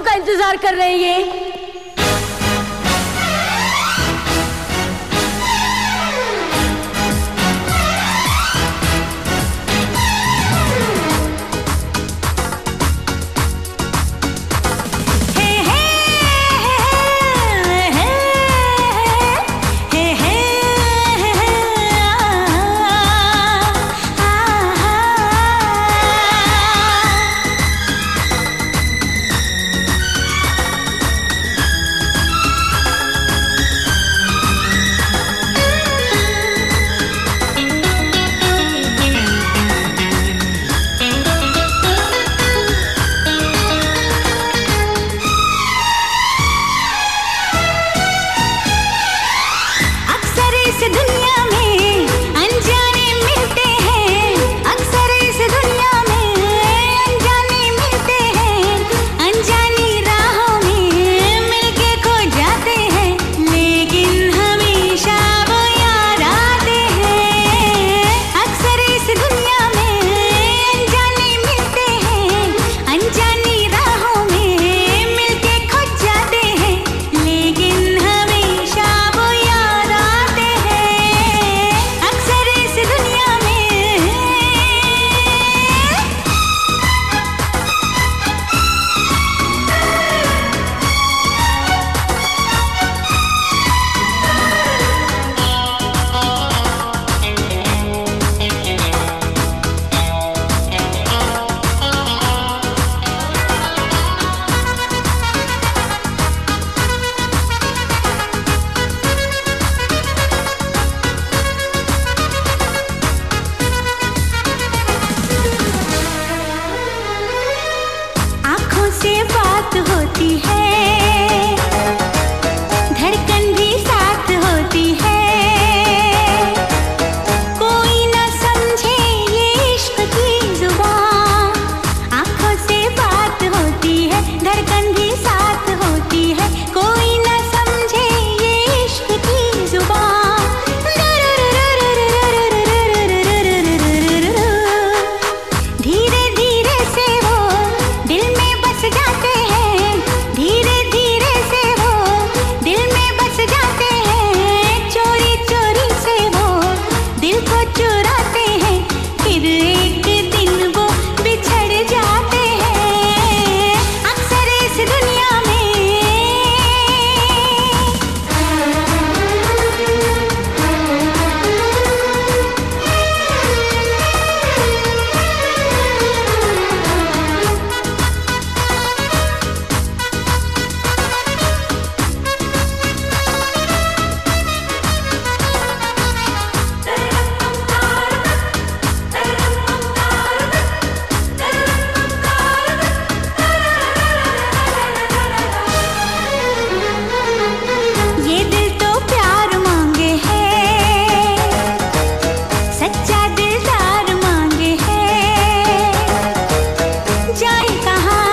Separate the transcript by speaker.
Speaker 1: का इंतज़ार कर रहे हैं ये।
Speaker 2: इस दुनिया hết. Cố रहा